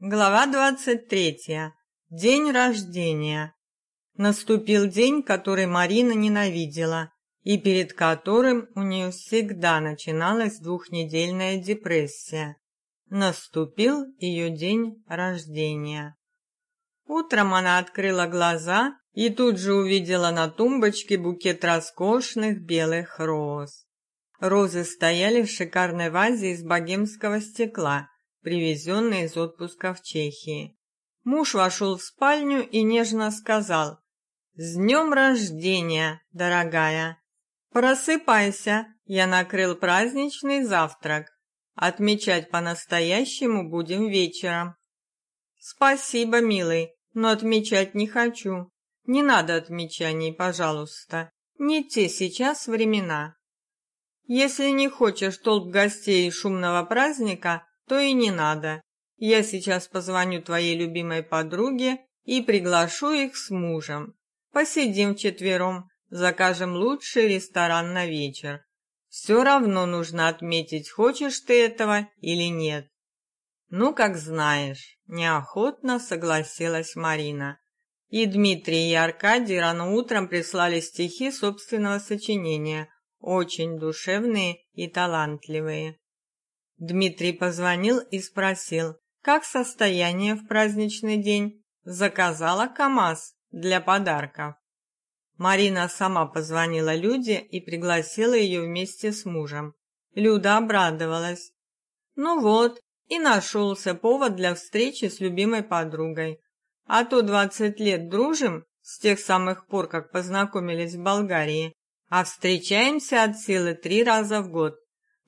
Глава двадцать третья. День рождения. Наступил день, который Марина ненавидела, и перед которым у нее всегда начиналась двухнедельная депрессия. Наступил ее день рождения. Утром она открыла глаза и тут же увидела на тумбочке букет роскошных белых роз. Розы стояли в шикарной вазе из богемского стекла привезенный из отпуска в Чехии. Муж вошел в спальню и нежно сказал: "С днем рождения, дорогая. Просыпайся, я накрыл праздничный завтрак. Отмечать по-настоящему будем вечером". "Спасибо, милый, но отмечать не хочу. Не надо отмечаний, пожалуйста. Не те сейчас времена. Если не хочешь толп гостей и шумного праздника, то и не надо. Я сейчас позвоню твоей любимой подруге и приглашу их с мужем. Посидим вчетвером, закажем лучший ресторан на вечер. Все равно нужно отметить, хочешь ты этого или нет. Ну, как знаешь, неохотно согласилась Марина. И Дмитрий и Аркадий рано утром прислали стихи собственного сочинения, очень душевные и талантливые. Дмитрий позвонил и спросил, как состояние в праздничный день. Заказала КАМАЗ для подарков. Марина сама позвонила Люде и пригласила ее вместе с мужем. Люда обрадовалась. Ну вот, и нашелся повод для встречи с любимой подругой. А то двадцать лет дружим с тех самых пор, как познакомились в Болгарии, а встречаемся от силы три раза в год.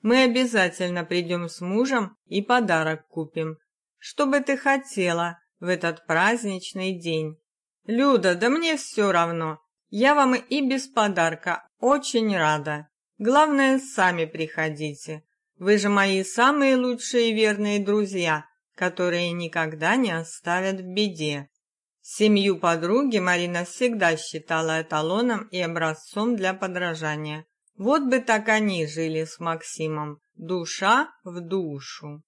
Мы обязательно придем с мужем и подарок купим. Что бы ты хотела в этот праздничный день? Люда, да мне все равно. Я вам и без подарка очень рада. Главное, сами приходите. Вы же мои самые лучшие и верные друзья, которые никогда не оставят в беде. Семью подруги Марина всегда считала эталоном и образцом для подражания. Вот бы так они жили с Максимом, душа в душу.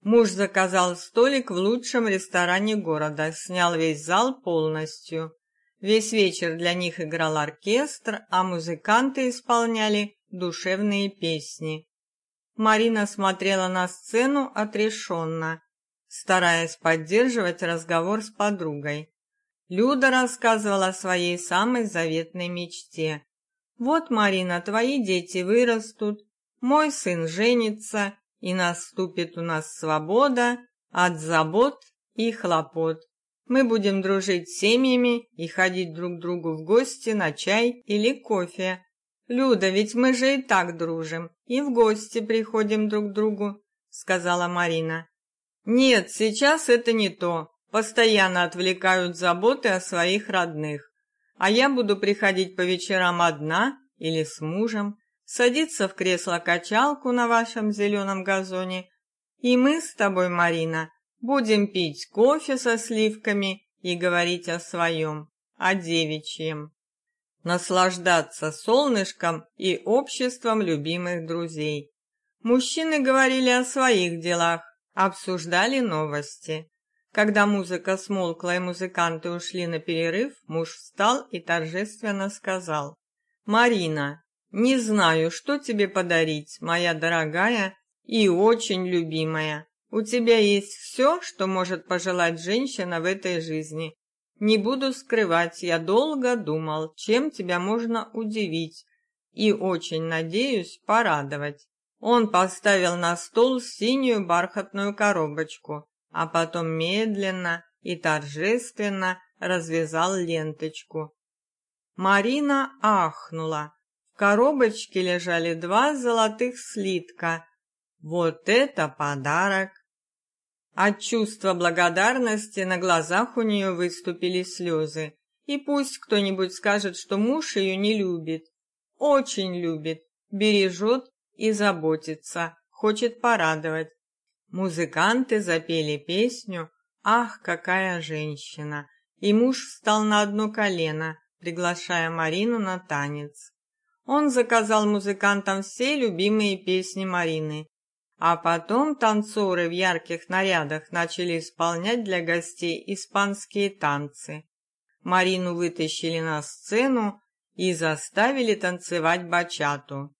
Муж заказал столик в лучшем ресторане города, снял весь зал полностью. Весь вечер для них играл оркестр, а музыканты исполняли душевные песни. Марина смотрела на сцену отрешенно, стараясь поддерживать разговор с подругой. Люда рассказывала о своей самой заветной мечте вот, Марина, твои дети вырастут, мой сын женится, и наступит у нас свобода от забот и хлопот. Мы будем дружить семьями и ходить друг к другу в гости на чай или кофе. Люда, ведь мы же и так дружим, и в гости приходим друг к другу, сказала Марина. Нет, сейчас это не то. Постоянно отвлекают заботы о своих родных а я буду приходить по вечерам одна или с мужем, садиться в кресло-качалку на вашем зеленом газоне, и мы с тобой, Марина, будем пить кофе со сливками и говорить о своем, о девичьем, наслаждаться солнышком и обществом любимых друзей. Мужчины говорили о своих делах, обсуждали новости. Когда музыка смолкла и музыканты ушли на перерыв, муж встал и торжественно сказал: "Марина, не знаю, что тебе подарить, моя дорогая и очень любимая. У тебя есть все, что может пожелать женщина в этой жизни. Не буду скрывать, я долго думал, чем тебя можно удивить, и очень надеюсь порадовать". Он поставил на стол синюю бархатную коробочку а потом медленно и торжественно развязал ленточку. Марина ахнула. В коробочке лежали два золотых слитка. Вот это подарок! От чувства благодарности на глазах у нее выступили слезы. И пусть кто-нибудь скажет, что муж ее не любит. Очень любит, бережет и заботится, хочет порадовать. Музыканты запели песню «Ах, какая женщина!» и муж встал на одно колено, приглашая Марину на танец. Он заказал музыкантам все любимые песни Марины, А потом танцоры в ярких нарядах начали исполнять для гостей испанские танцы. Марину вытащили на сцену и заставили танцевать бачату.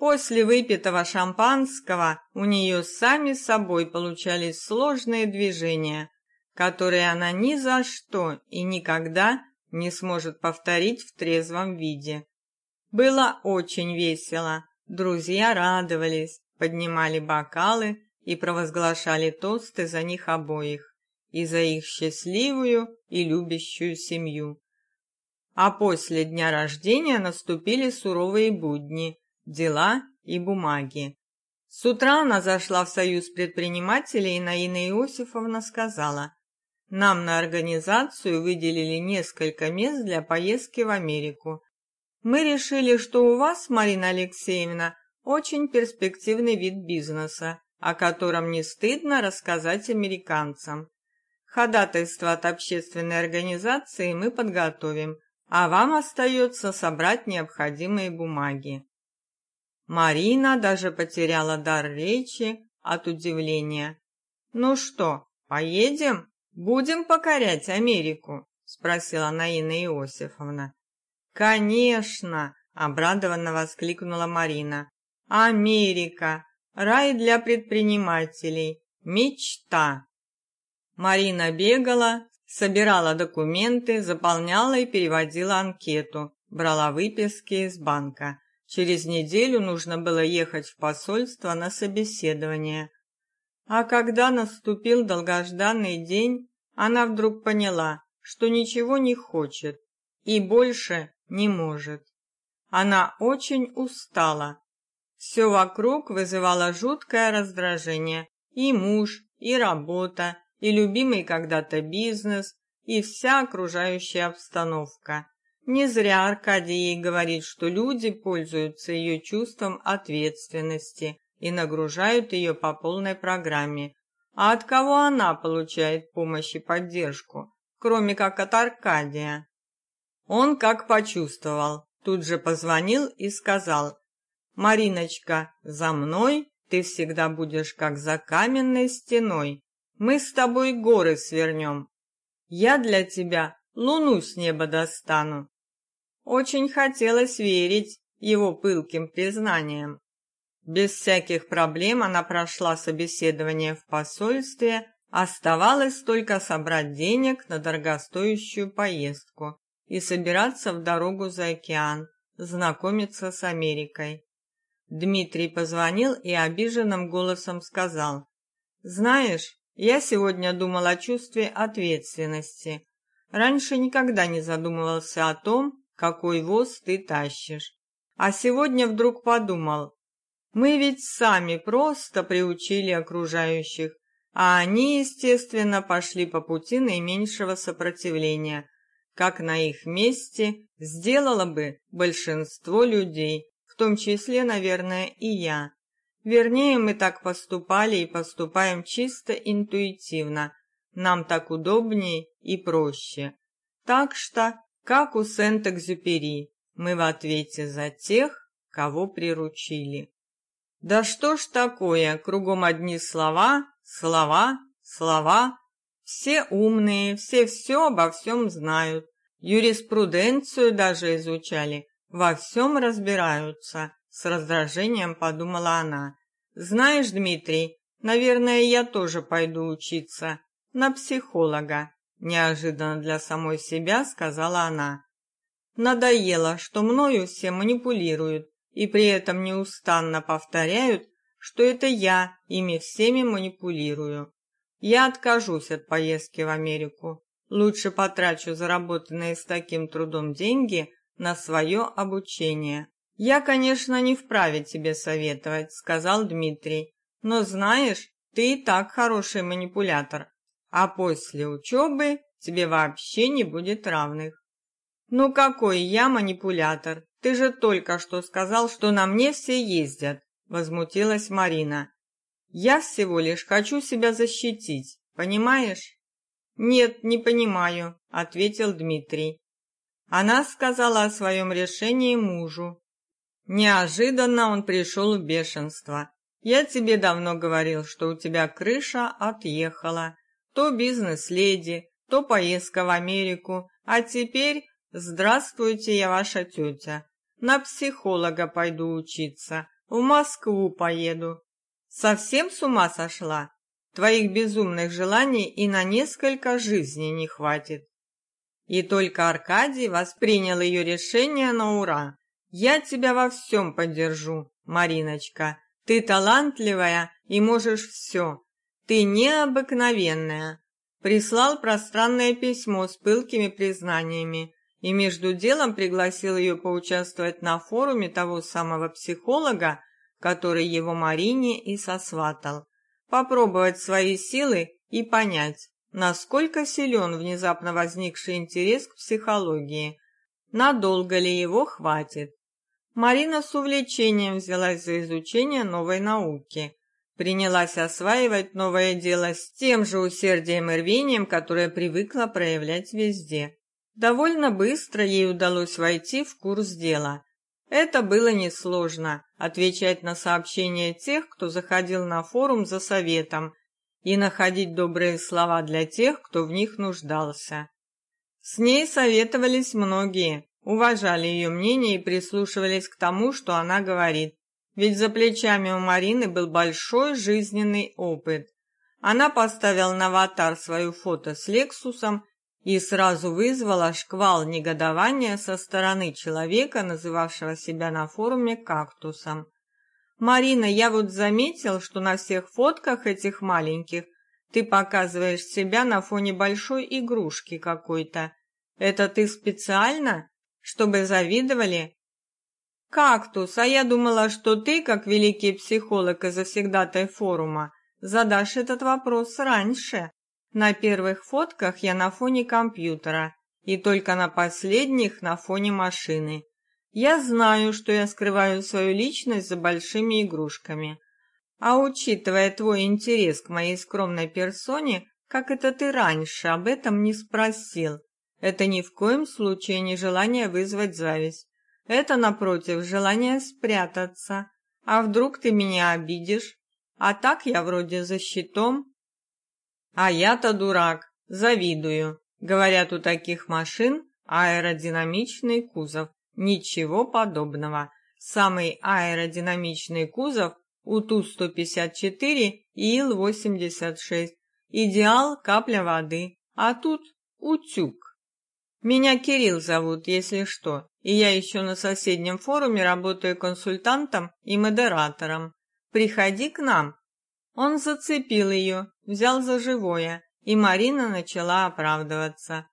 После выпитого шампанского у нее сами собой получались сложные движения, которые она ни за что и никогда не сможет повторить в трезвом виде. Было очень весело. Друзья радовались, поднимали бокалы и провозглашали тосты за них обоих и за их счастливую и любящую семью. А после дня рождения наступили суровые будни, дела и бумаги. С утра она зашла в союз предпринимателей, и Наина Иосифовна сказала: "Нам на организацию выделили несколько мест для поездки в Америку. Мы решили, что у вас, Марина Алексеевна, очень перспективный вид бизнеса, о котором не стыдно рассказать американцам. Ходатайство от общественной организации мы подготовим, а вам остается собрать необходимые бумаги. Марина даже потеряла дар речи от удивления. Ну что, поедем? Будем покорять Америку, спросила Наина Иосифовна. Конечно, обрадованно воскликнула Марина. Америка, рай для предпринимателей, мечта. Марина бегала, собирала документы, заполняла и переводила анкету, брала выписки из банка. Через неделю нужно было ехать в посольство на собеседование. А когда наступил долгожданный день, она вдруг поняла, что ничего не хочет и больше не может. Она очень устала, все вокруг вызывало жуткое раздражение. И муж, и работа, и любимый когда-то бизнес, и вся окружающая обстановка. Не зря Аркадий говорит, что люди пользуются ее чувством ответственности и нагружают ее по полной программе. А от кого она получает помощь и поддержку, кроме как от Аркадия? Он как почувствовал, тут же позвонил и сказал, Мариночка, за мной ты всегда будешь как за каменной стеной. Мы с тобой горы свернем. Я для тебя луну с неба достану. Очень хотелось верить его пылким признаниям. Без всяких проблем она прошла собеседование в посольстве, оставалось только собрать денег на дорогостоящую поездку и собираться в дорогу за океан, знакомиться с Америкой. Дмитрий позвонил и обиженным голосом сказал: "Знаешь, я сегодня думал о чувстве ответственности. Раньше никогда не задумывался о том, какой воз ты тащишь. А сегодня вдруг подумал: мы ведь сами просто приучили окружающих, а они, естественно, пошли по пути наименьшего сопротивления, как на их месте сделало бы большинство людей том числе, наверное, и я. Вернее, мы так поступали и поступаем чисто интуитивно. Нам так удобнее и проще. Так что, как у Сент-Экзюпери, мы в ответе за тех, кого приручили. Да что ж такое, кругом одни слова, слова, слова. Все умные, все все обо всем знают. Юриспруденцию даже изучали, во всем разбираются, с раздражением подумала она. Знаешь, Дмитрий, наверное, я тоже пойду учиться на психолога, неожиданно для самой себя сказала она. Надоело, что мною все манипулируют и при этом неустанно повторяют, что это я ими всеми манипулирую. Я откажусь от поездки в Америку. Лучше потрачу заработанные с таким трудом деньги на свое обучение. Я, конечно, не вправе тебе советовать, сказал Дмитрий. Но знаешь, ты и так хороший манипулятор, а после учебы тебе вообще не будет равных. Ну какой я манипулятор? Ты же только что сказал, что на мне все ездят, возмутилась Марина. Я всего лишь хочу себя защитить, понимаешь? Нет, не понимаю, ответил Дмитрий. Она сказала о своем решении мужу. Неожиданно он пришел в бешенство. Я тебе давно говорил, что у тебя крыша отъехала. То бизнес-леди, то поездка в Америку, а теперь здравствуйте, я ваша тетя. На психолога пойду учиться, в Москву поеду. Совсем с ума сошла? Твоих безумных желаний и на несколько жизней не хватит. И только Аркадий воспринял ее решение на ура. Я тебя во всем поддержу, Мариночка. Ты талантливая и можешь все. Ты необыкновенная. Прислал пространное письмо с пылкими признаниями и между делом пригласил ее поучаствовать на форуме того самого психолога, который его Марине и сосватал. Попробовать свои силы и понять, насколько силен внезапно возникший интерес к психологии, надолго ли его хватит. Марина с увлечением взялась за изучение новой науки, принялась осваивать новое дело с тем же усердием и рвением, которое привыкла проявлять везде. Довольно быстро ей удалось войти в курс дела. Это было несложно отвечать на сообщения тех, кто заходил на форум за советом, и находить добрые слова для тех, кто в них нуждался. С ней советовались многие, уважали ее мнение и прислушивались к тому, что она говорит. Ведь за плечами у Марины был большой жизненный опыт. Она поставила на аватар свое фото с Лексусом и сразу вызвала шквал негодования со стороны человека, называвшего себя на форуме кактусом. Марина, я вот заметил, что на всех фотках этих маленьких ты показываешь себя на фоне большой игрушки какой-то. Это ты специально, чтобы завидовали? Кактус, а я думала, что ты, как великий психолог и завсегдатай форума, задашь этот вопрос раньше. На первых фотках я на фоне компьютера, и только на последних на фоне машины. Я знаю, что я скрываю свою личность за большими игрушками. А учитывая твой интерес к моей скромной персоне, как это ты раньше об этом не спросил? Это ни в коем случае не желание вызвать зависть. Это, напротив, желание спрятаться. А вдруг ты меня обидишь? А так я вроде за щитом. А я-то дурак, завидую. Говорят, у таких машин аэродинамичный кузов. Ничего подобного. Самый аэродинамичный кузов у Ту-154 и Ил-86. Идеал капля воды. А тут утюг. Меня Кирилл зовут, если что, и я еще на соседнем форуме работаю консультантом и модератором. Приходи к нам. Он зацепил ее, взял за живое, и Марина начала оправдываться.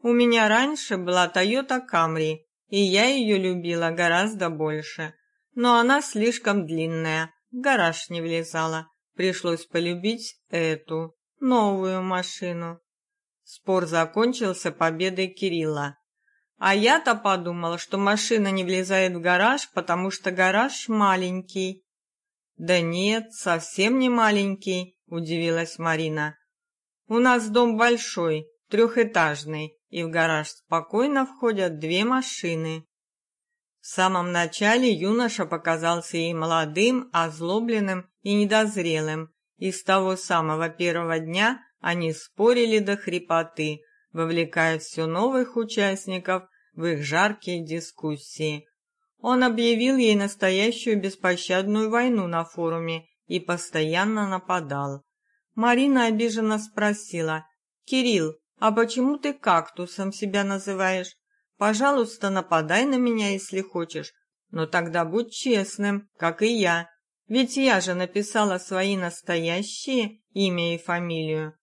У меня раньше была Toyota Camry, и я ее любила гораздо больше. Но она слишком длинная, в гараж не влезала. Пришлось полюбить эту, новую машину. Спор закончился победой Кирилла. А я-то подумал, что машина не влезает в гараж, потому что гараж маленький. Да нет, совсем не маленький, удивилась Марина. У нас дом большой, трехэтажный, и в гараж спокойно входят две машины. В самом начале юноша показался ей молодым, озлобленным и недозрелым, и с того самого первого дня они спорили до хрипоты, вовлекая все новых участников в их жаркие дискуссии. Он объявил ей настоящую беспощадную войну на форуме и постоянно нападал. Марина обиженно спросила, «Кирилл, а почему ты кактусом себя называешь? Пожалуйста, нападай на меня, если хочешь, но тогда будь честным, как и я. Ведь я же написала свои настоящие имя и фамилию.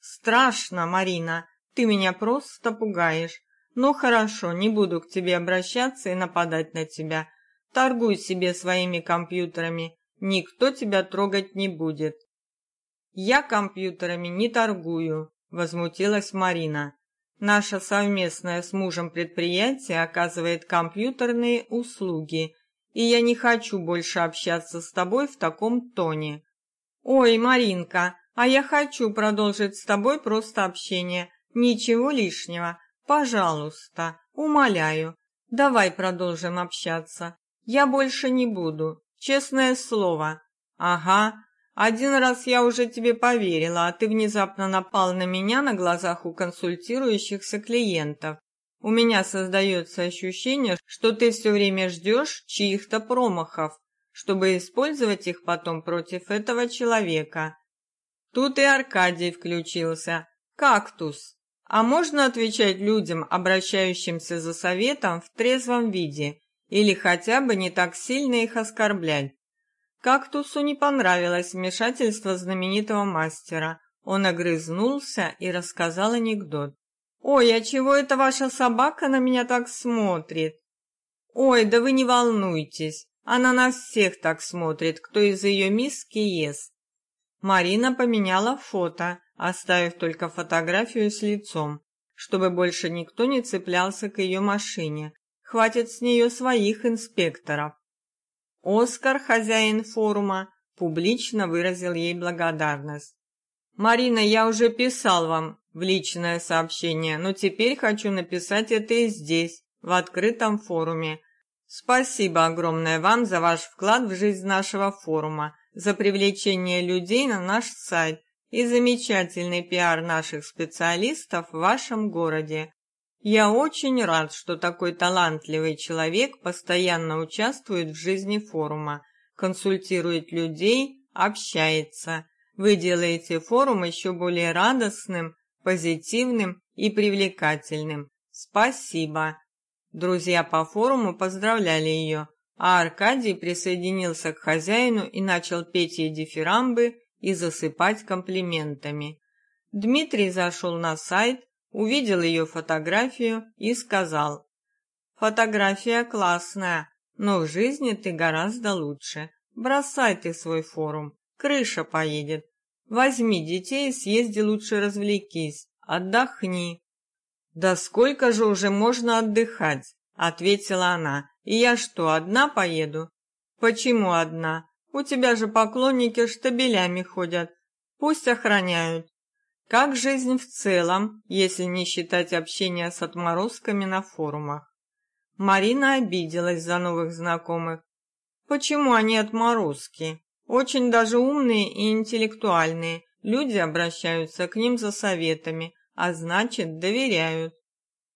Страшно, Марина, ты меня просто пугаешь. Ну хорошо, не буду к тебе обращаться и нападать на тебя. Торгуй себе своими компьютерами, никто тебя трогать не будет. Я компьютерами не торгую, возмутилась Марина. Наша совместное с мужем предприятие оказывает компьютерные услуги, и я не хочу больше общаться с тобой в таком тоне. Ой, Маринка, а я хочу продолжить с тобой просто общение. Ничего лишнего. Пожалуйста, умоляю. Давай продолжим общаться. Я больше не буду, честное слово. Ага, один раз я уже тебе поверила, а ты внезапно напал на меня на глазах у консультирующихся клиентов. У меня создается ощущение, что ты все время ждешь чьих-то промахов, чтобы использовать их потом против этого человека. Тут и Аркадий включился. Кактус. А можно отвечать людям, обращающимся за советом в трезвом виде, или хотя бы не так сильно их оскорблять? Кактусу не понравилось вмешательство знаменитого мастера. Он огрызнулся и рассказал анекдот. «Ой, а чего это ваша собака на меня так смотрит?» «Ой, да вы не волнуйтесь, она на всех так смотрит, кто из ее миски ест». Марина поменяла фото, оставив только фотографию с лицом, чтобы больше никто не цеплялся к ее машине. Хватит с нее своих инспекторов. Оскар, хозяин форума, публично выразил ей благодарность. Марина, я уже писал вам в личное сообщение, но теперь хочу написать это и здесь, в открытом форуме. Спасибо огромное вам за ваш вклад в жизнь нашего форума, за привлечение людей на наш сайт и замечательный пиар наших специалистов в вашем городе. Я очень рад, что такой талантливый человек постоянно участвует в жизни форума, консультирует людей, общается. Вы делаете форум еще более радостным, позитивным и привлекательным. Спасибо. Друзья по форуму поздравляли ее, а Аркадий присоединился к хозяину и начал петь ей дифирамбы и засыпать комплиментами. Дмитрий зашел на сайт, увидел ее фотографию и сказал: "Фотография классная, но в жизни ты гораздо лучше. Бросай ты свой форум, крыша поедет. Возьми детей съезди лучше развлекись, отдохни". "Да сколько же уже можно отдыхать?" ответила она. "И я что, одна поеду?" "Почему одна? У тебя же поклонники штабелями ходят. Пусть охраняют. Как жизнь в целом, если не считать общения с отморозками на форумах? Марина обиделась за новых знакомых. Почему они отморозки? Очень даже умные и интеллектуальные. Люди обращаются к ним за советами, а значит, доверяют.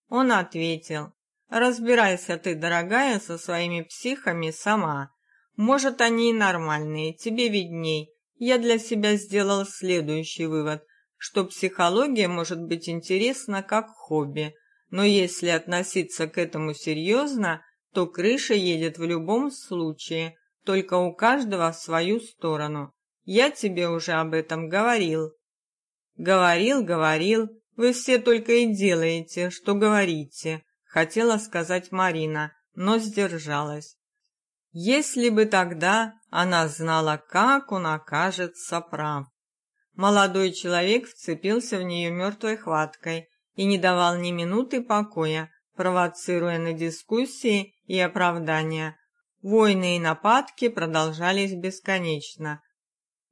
Он ответил: "Разбирайся ты, дорогая, со своими психами сама. Может, они и нормальные, тебе видней. Я для себя сделал следующий вывод, что психология может быть интересна как хобби, но если относиться к этому серьезно, то крыша едет в любом случае, только у каждого в свою сторону. Я тебе уже об этом говорил. Говорил, говорил, вы все только и делаете, что говорите, хотела сказать Марина, но сдержалась. Если бы тогда она знала, как он окажется прав. Молодой человек вцепился в нее мертвой хваткой и не давал ни минуты покоя, провоцируя на дискуссии и оправдания. Войны и нападки продолжались бесконечно.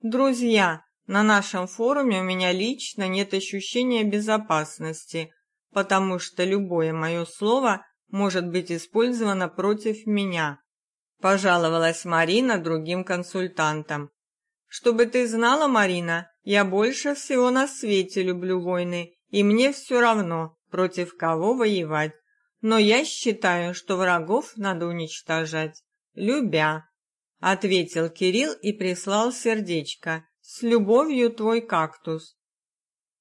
Друзья, на нашем форуме у меня лично нет ощущения безопасности, потому что любое мое слово может быть использовано против меня пожаловалась Марина другим консультантам. Чтобы ты знала, Марина, я больше всего на свете люблю войны, и мне все равно, против кого воевать. Но я считаю, что врагов надо уничтожать, любя, ответил Кирилл и прислал сердечко. С любовью твой кактус.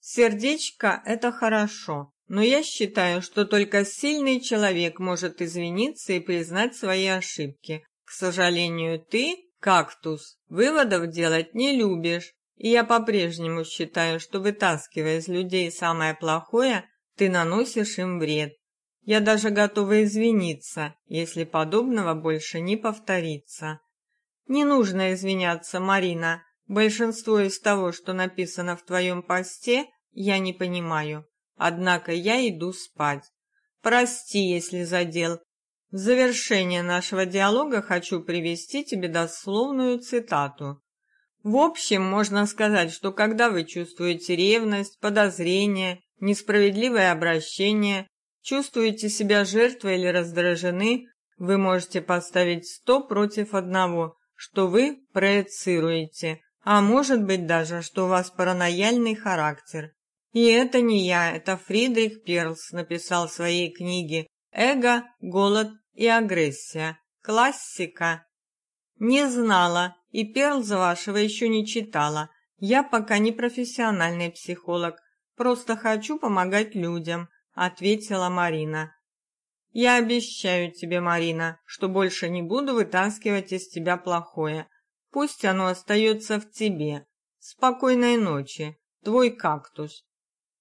Сердечко это хорошо, но я считаю, что только сильный человек может извиниться и признать свои ошибки, к сожалению, ты, кактус, выводов делать не любишь, и я по-прежнему считаю, что вытаскивая из людей самое плохое, ты наносишь им вред. Я даже готова извиниться, если подобного больше не повторится. Не нужно извиняться, Марина. Большинство из того, что написано в твоем посте, я не понимаю. Однако я иду спать. Прости, если задел, в завершение нашего диалога хочу привести тебе дословную цитату. В общем, можно сказать, что когда вы чувствуете ревность, подозрение, несправедливое обращение, чувствуете себя жертвой или раздражены, вы можете поставить сто против одного, что вы проецируете, а может быть даже, что у вас паранояльный характер. И это не я, это Фридрих Перлс написал в своей книге «Эго, голод и агрессия. Классика». Не знала, и Перлза вашего еще не читала. Я пока не профессиональный психолог, просто хочу помогать людям, ответила Марина. Я обещаю тебе, Марина, что больше не буду вытаскивать из тебя плохое. Пусть оно остается в тебе. Спокойной ночи, твой кактус.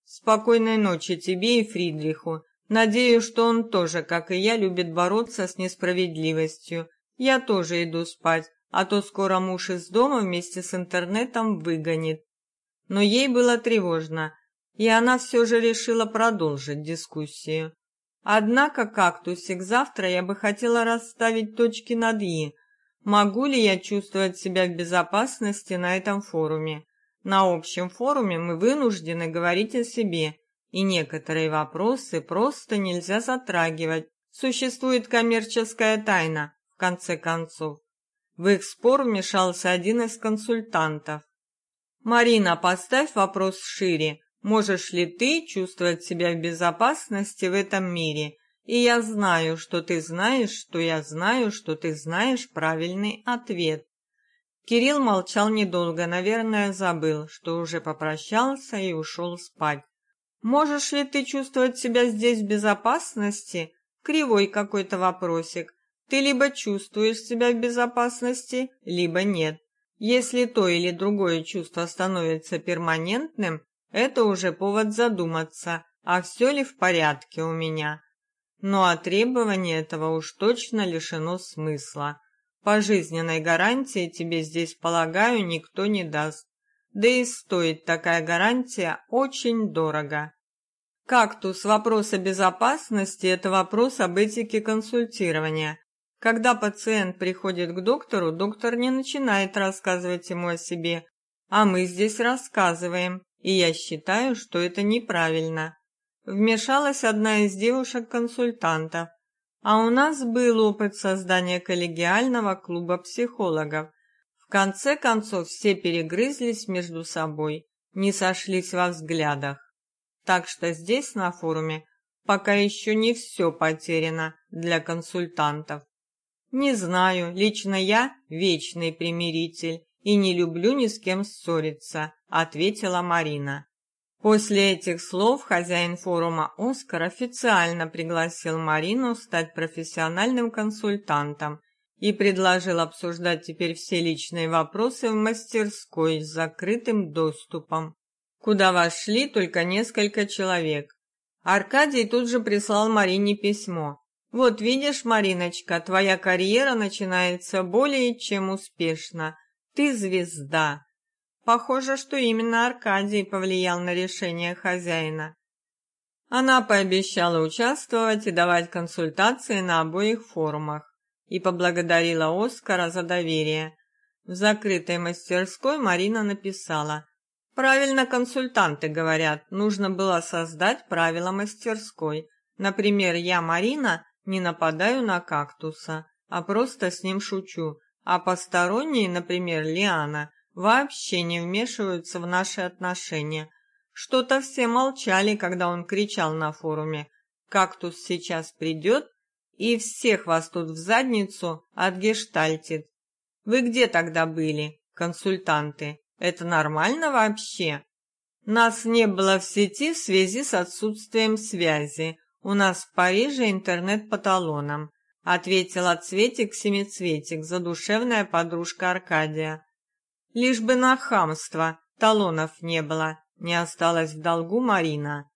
Спокойной ночи тебе и Фридриху. Надеюсь, что он тоже, как и я, любит бороться с несправедливостью. Я тоже иду спать, а то скоро муж из дома вместе с интернетом выгонит. Но ей было тревожно, и она все же решила продолжить дискуссию. Однако, кактусик, завтра я бы хотела расставить точки над «и». Могу ли я чувствовать себя в безопасности на этом форуме? На общем форуме мы вынуждены говорить о себе, и некоторые вопросы просто нельзя затрагивать. Существует коммерческая тайна, в конце концов. В их спор вмешался один из консультантов. «Марина, поставь вопрос шире. Можешь ли ты чувствовать себя в безопасности в этом мире? И я знаю, что ты знаешь, что я знаю, что ты знаешь правильный ответ. Кирилл молчал недолго, наверное, забыл, что уже попрощался и ушел спать. Можешь ли ты чувствовать себя здесь в безопасности? Кривой какой-то вопросик. Ты либо чувствуешь себя в безопасности, либо нет. Если то или другое чувство становится перманентным, это уже повод задуматься, а все ли в порядке у меня. Ну а требование этого уж точно лишено смысла. Пожизненной гарантии тебе здесь, полагаю, никто не даст. Да и стоит такая гарантия очень дорого. Кактус вопрос о безопасности это вопрос об этике консультирования. Когда пациент приходит к доктору, доктор не начинает рассказывать ему о себе, а мы здесь рассказываем, и я считаю, что это неправильно. Вмешалась одна из девушек-консультантов. А у нас был опыт создания коллегиального клуба психологов. Конце концов все перегрызлись между собой, не сошлись во взглядах. Так что здесь на форуме пока еще не все потеряно для консультантов. Не знаю, лично я вечный примиритель и не люблю ни с кем ссориться, ответила Марина. После этих слов хозяин форума Оскар официально пригласил Марину стать профессиональным консультантом и предложил обсуждать теперь все личные вопросы в мастерской с закрытым доступом, куда вошли только несколько человек. Аркадий тут же прислал Марине письмо. «Вот видишь, Мариночка, твоя карьера начинается более чем успешно. Ты звезда. Похоже, что именно Аркадий повлиял на решение хозяина. Она пообещала участвовать и давать консультации на обоих форумах и поблагодарила Оскара за доверие. В закрытой мастерской Марина написала: "Правильно консультанты говорят, нужно было создать правила мастерской. Например, я, Марина, не нападаю на кактуса, а просто с ним шучу, а посторонние, например, Лиана, вообще не вмешиваются в наши отношения. Что-то все молчали, когда он кричал на форуме: "Кактус сейчас придет и всех вас тут в задницу отгештальтит". Вы где тогда были, консультанты? Это нормально вообще? Нас не было в сети в связи с отсутствием связи. У нас в Париже интернет по талонам, ответила Цветик-семицветик, задушевная подружка Аркадия. Лишь бы на хамство талонов не было, не осталось в долгу Марина.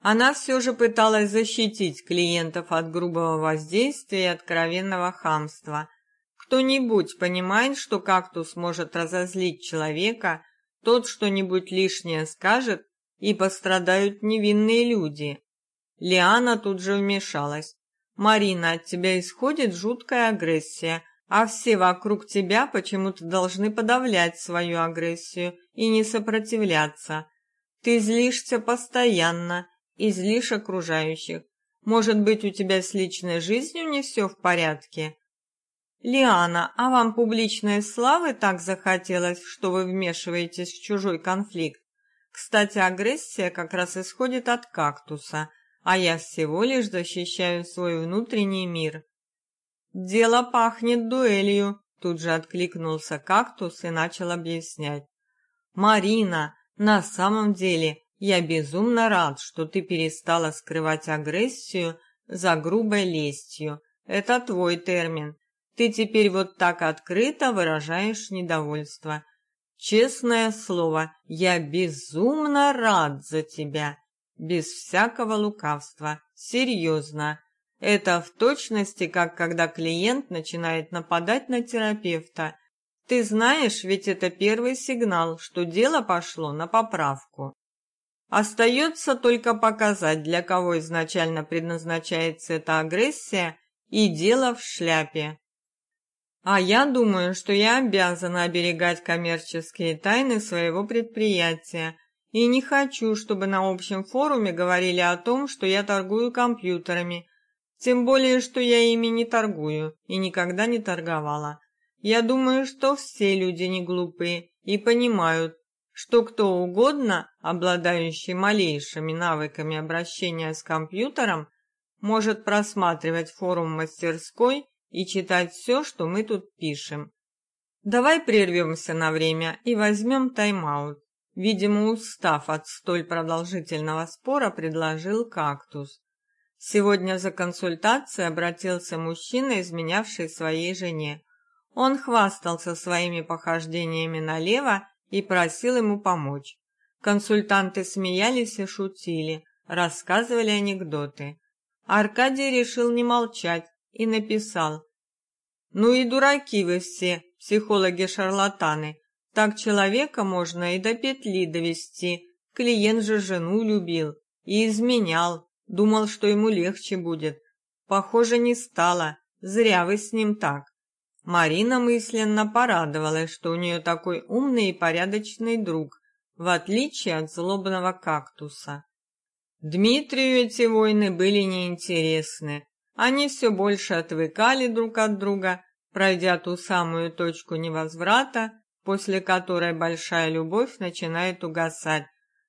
Она все же пыталась защитить клиентов от грубого воздействия и откровенного хамства. Кто-нибудь понимает, что кактус может разозлить человека, тот что-нибудь лишнее скажет, и пострадают невинные люди. Лиана тут же вмешалась. «Марина, от тебя исходит жуткая агрессия а все вокруг тебя почему-то должны подавлять свою агрессию и не сопротивляться. Ты злишься постоянно и злишь окружающих. Может быть, у тебя с личной жизнью не все в порядке? Лиана, а вам публичной славы так захотелось, что вы вмешиваетесь в чужой конфликт? Кстати, агрессия как раз исходит от кактуса, а я всего лишь защищаю свой внутренний мир. Дело пахнет дуэлью, тут же откликнулся кактус и начал объяснять. Марина, на самом деле, я безумно рад, что ты перестала скрывать агрессию за грубой лестью. Это твой термин. Ты теперь вот так открыто выражаешь недовольство. Честное слово, я безумно рад за тебя. Без всякого лукавства. Серьезно. Это в точности, как когда клиент начинает нападать на терапевта. Ты знаешь, ведь это первый сигнал, что дело пошло на поправку. Остается только показать, для кого изначально предназначается эта агрессия, и дело в шляпе. А я думаю, что я обязана оберегать коммерческие тайны своего предприятия, и не хочу, чтобы на общем форуме говорили о том, что я торгую компьютерами, тем более, что я ими не торгую и никогда не торговала. Я думаю, что все люди не глупые и понимают, что кто угодно, обладающий малейшими навыками обращения с компьютером, может просматривать форум мастерской и читать все, что мы тут пишем. Давай прервемся на время и возьмем тайм-аут. Видимо, устав от столь продолжительного спора, предложил кактус. Сегодня за консультацией обратился мужчина, изменявший своей жене. Он хвастался своими похождениями налево и просил ему помочь. Консультанты смеялись и шутили, рассказывали анекдоты. Аркадий решил не молчать и написал: "Ну и дураки вы все, психологи-шарлатаны. Так человека можно и до петли довести. Клиент же жену любил и изменял, Думал, что ему легче будет. Похоже, не стало. Зря вы с ним так. Марина мысленно порадовалась, что у нее такой умный и порядочный друг, в отличие от злобного кактуса. Дмитрию эти войны были неинтересны. Они все больше отвыкали друг от друга, пройдя ту самую точку невозврата, после которой большая любовь начинает угасать,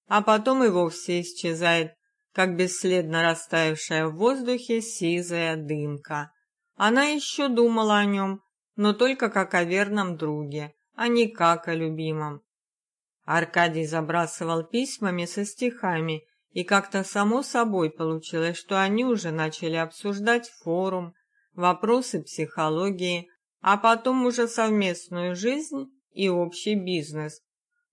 а потом и вовсе исчезает, как бесследно растаявшая в воздухе сизая дымка. Она еще думала о нем, но только как о верном друге, а не как о любимом. Аркадий забрасывал письмами со стихами, и как-то само собой получилось, что они уже начали обсуждать форум, вопросы психологии, а потом уже совместную жизнь и общий бизнес,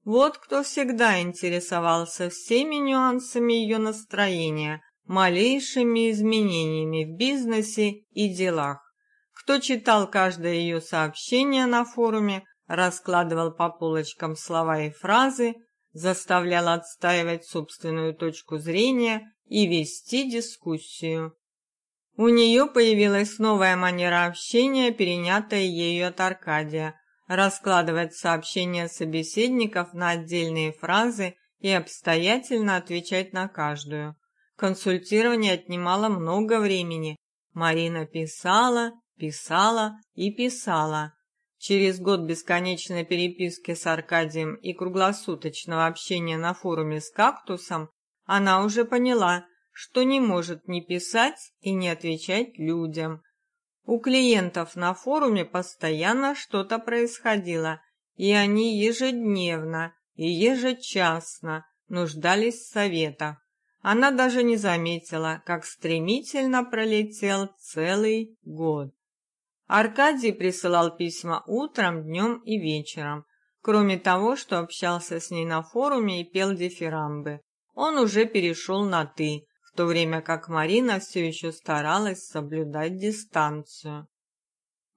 вот кто всегда интересовался всеми нюансами ее настроения, малейшими изменениями в бизнесе и делах. Кто читал каждое ее сообщение на форуме, раскладывал по полочкам слова и фразы, заставлял отстаивать собственную точку зрения и вести дискуссию. У нее появилась новая манера общения, перенятая ею от Аркадия, раскладывать сообщения собеседников на отдельные фразы и обстоятельно отвечать на каждую. Консультирование отнимало много времени. Марина писала, писала и писала. Через год бесконечной переписки с Аркадием и круглосуточного общения на форуме с кактусом она уже поняла, что не может ни писать и не отвечать людям, у клиентов на форуме постоянно что-то происходило, и они ежедневно и ежечасно нуждались в советах. Она даже не заметила, как стремительно пролетел целый год. Аркадий присылал письма утром, днем и вечером. Кроме того, что общался с ней на форуме и пел дифирамбы, он уже перешел на «ты», в то время как Марина все еще старалась соблюдать дистанцию.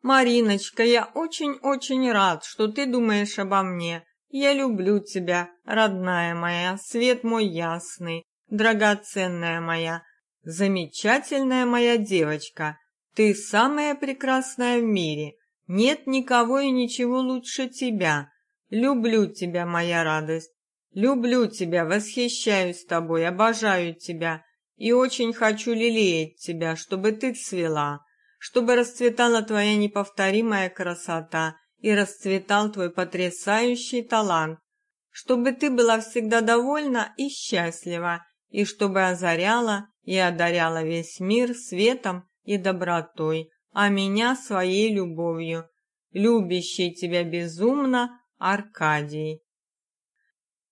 Мариночка, я очень-очень рад, что ты думаешь обо мне. Я люблю тебя, родная моя, свет мой ясный, драгоценная моя, замечательная моя девочка. Ты самая прекрасная в мире. Нет никого и ничего лучше тебя. Люблю тебя, моя радость. Люблю тебя, восхищаюсь тобой, обожаю тебя и очень хочу лелеять тебя, чтобы ты цвела, чтобы расцветала твоя неповторимая красота и расцветал твой потрясающий талант, чтобы ты была всегда довольна и счастлива, и чтобы озаряла и одаряла весь мир светом и добротой, а меня своей любовью, любящий тебя безумно, Аркадий.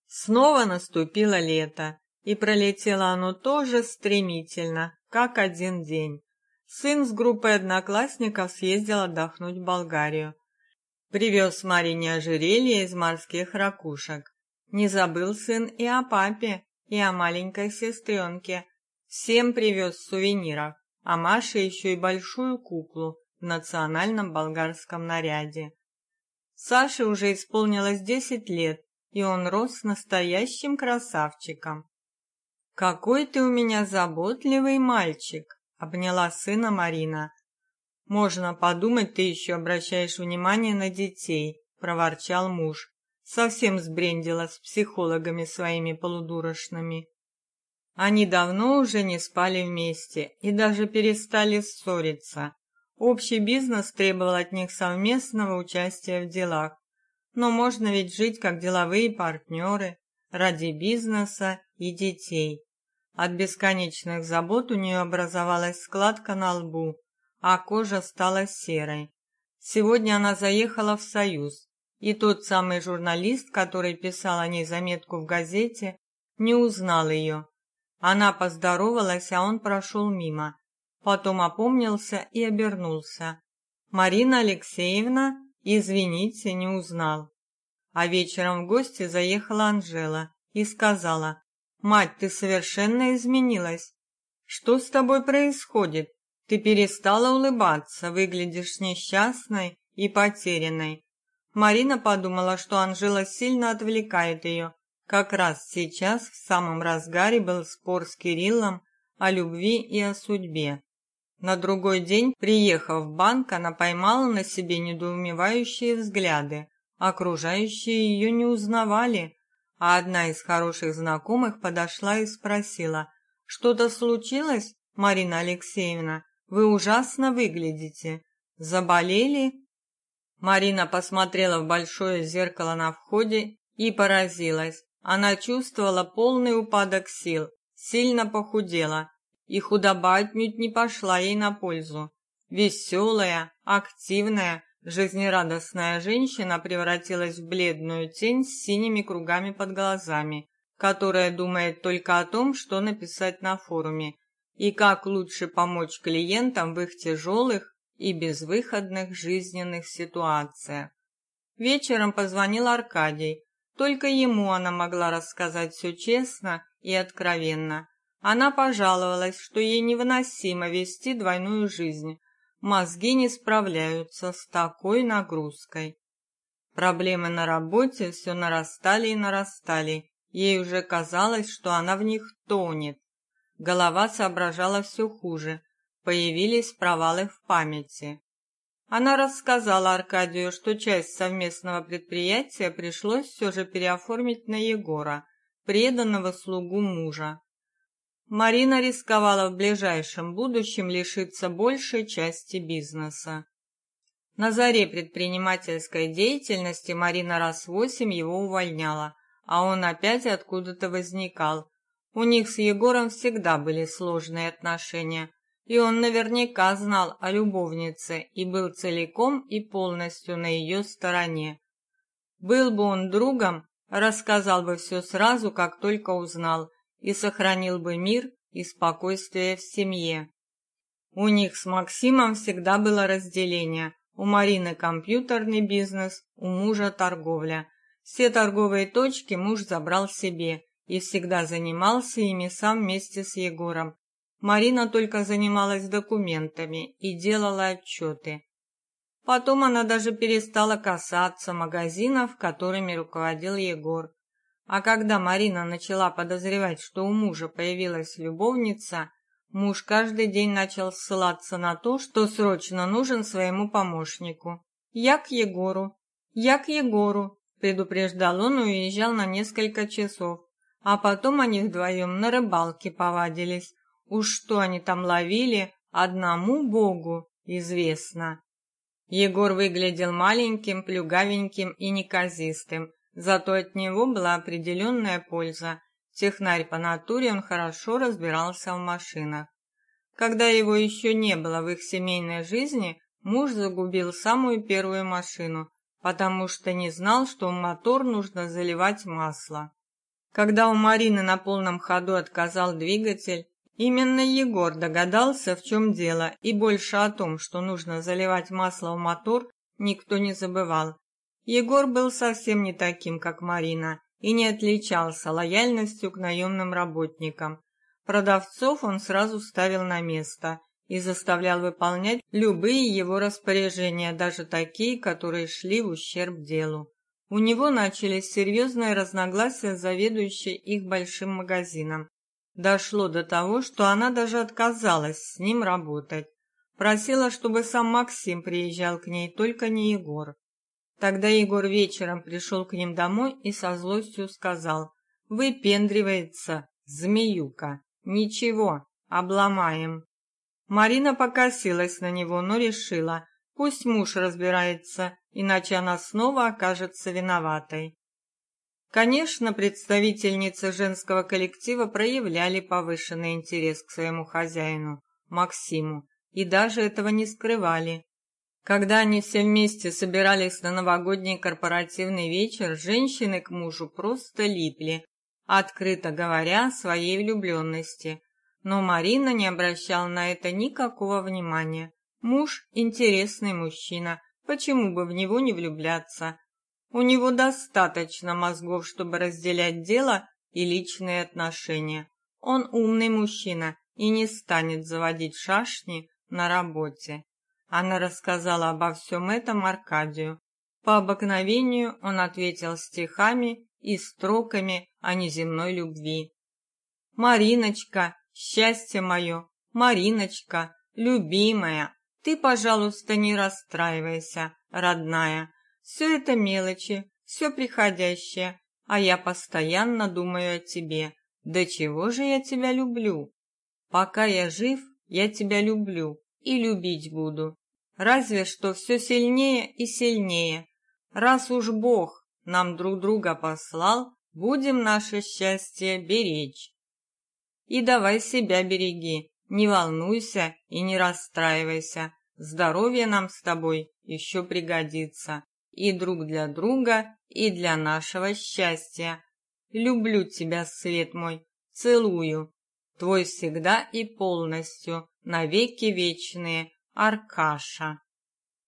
Снова наступило лето, и пролетело оно тоже стремительно, как один день. Сын с группой одноклассников съездил отдохнуть в Болгарию. Привез Марине ожерелье из морских ракушек. Не забыл сын и о папе, и о маленькой сестренке. Всем привез сувениров, а Маше еще и большую куклу в национальном болгарском наряде. Саше уже исполнилось десять лет, и он рос настоящим красавчиком. «Какой ты у меня заботливый мальчик!» — обняла сына Марина. «Можно подумать, ты еще обращаешь внимание на детей», — проворчал муж. Совсем сбрендила с психологами своими полудурочными. Они давно уже не спали вместе и даже перестали ссориться. Общий бизнес требовал от них совместного участия в делах. Но можно ведь жить как деловые партнеры ради бизнеса и детей. От бесконечных забот у нее образовалась складка на лбу, а кожа стала серой. Сегодня она заехала в Союз, и тот самый журналист, который писал о ней заметку в газете, не узнал ее. Она поздоровалась, а он прошел мимо. Потом опомнился и обернулся. «Марина Алексеевна, извините, не узнал». А вечером в гости заехала Анжела и сказала, «Мать, ты совершенно изменилась. Что с тобой происходит? Ты перестала улыбаться, выглядишь несчастной и потерянной. Марина подумала, что Анжела сильно отвлекает ее. Как раз сейчас в самом разгаре был спор с Кириллом о любви и о судьбе. На другой день, приехав в банк, она поймала на себе недоумевающие взгляды. Окружающие ее не узнавали, а одна из хороших знакомых подошла и спросила: "Что-то случилось, Марина Алексеевна?" Вы ужасно выглядите. Заболели? Марина посмотрела в большое зеркало на входе и поразилась. Она чувствовала полный упадок сил, сильно похудела, и худоба отнюдь не пошла ей на пользу. Веселая, активная, жизнерадостная женщина превратилась в бледную тень с синими кругами под глазами, которая думает только о том, что написать на форуме, и как лучше помочь клиентам в их тяжелых и безвыходных жизненных ситуациях. Вечером позвонил Аркадий. Только ему она могла рассказать все честно и откровенно. Она пожаловалась, что ей невыносимо вести двойную жизнь. Мозги не справляются с такой нагрузкой. Проблемы на работе все нарастали и нарастали. Ей уже казалось, что она в них тонет. Голова соображала все хуже, появились провалы в памяти. Она рассказала Аркадию, что часть совместного предприятия пришлось все же переоформить на Егора, преданного слугу мужа. Марина рисковала в ближайшем будущем лишиться большей части бизнеса. На заре предпринимательской деятельности Марина раз восемь его увольняла, а он опять откуда-то возникал, у них с Егором всегда были сложные отношения, и он наверняка знал о любовнице и был целиком и полностью на ее стороне. Был бы он другом, рассказал бы все сразу, как только узнал, и сохранил бы мир и спокойствие в семье. У них с Максимом всегда было разделение. У Марины компьютерный бизнес, у мужа торговля. Все торговые точки муж забрал себе, и всегда занимался ими сам вместе с Егором. Марина только занималась документами и делала отчеты. Потом она даже перестала касаться магазинов, которыми руководил Егор. А когда Марина начала подозревать, что у мужа появилась любовница, муж каждый день начал ссылаться на то, что срочно нужен своему помощнику. «Я к Егору! Я к Егору!» предупреждал он и уезжал на несколько часов. А потом они вдвоем на рыбалке повадились. Уж что они там ловили, одному Богу известно. Егор выглядел маленьким, плюгавеньким и неказистым, зато от него была определенная польза. Технарь по натуре, он хорошо разбирался в машинах. Когда его еще не было в их семейной жизни, муж загубил самую первую машину, потому что не знал, что в мотор нужно заливать масло. Когда у Марины на полном ходу отказал двигатель, именно Егор догадался, в чем дело, и больше о том, что нужно заливать масло в мотор, никто не забывал. Егор был совсем не таким, как Марина, и не отличался лояльностью к наемным работникам. Продавцов он сразу ставил на место и заставлял выполнять любые его распоряжения, даже такие, которые шли в ущерб делу. У него начались серьезные разногласия с заведующей их большим магазином. Дошло до того, что она даже отказалась с ним работать. Просила, чтобы сам Максим приезжал к ней, только не Егор. Тогда Егор вечером пришел к ним домой и со злостью сказал: "Выпендривается, змеюка. Ничего, обломаем". Марина покосилась на него, но решила, пусть муж разбирается, иначе она снова окажется виноватой. Конечно, представительницы женского коллектива проявляли повышенный интерес к своему хозяину, Максиму, и даже этого не скрывали. Когда они все вместе собирались на новогодний корпоративный вечер, женщины к мужу просто липли, открыто говоря о своей влюбленности. Но Марина не обращала на это никакого внимания. Муж интересный мужчина, почему бы в него не влюбляться? У него достаточно мозгов, чтобы разделять дело и личные отношения. Он умный мужчина и не станет заводить шашни на работе. Она рассказала обо всем этом Аркадию. По обыкновению он ответил стихами и строками о неземной любви. Мариночка, счастье мое, Мариночка, любимая, ты, пожалуйста, не расстраивайся, родная. Все это мелочи, все приходящее, а я постоянно думаю о тебе. Да чего же я тебя люблю? Пока я жив, я тебя люблю и любить буду. Разве что все сильнее и сильнее. Раз уж Бог нам друг друга послал, будем наше счастье беречь. И давай себя береги, не волнуйся и не расстраивайся. Здоровье нам с тобой еще пригодится. И друг для друга, и для нашего счастья. Люблю тебя, свет мой, целую. Твой всегда и полностью, навеки вечные, Аркаша.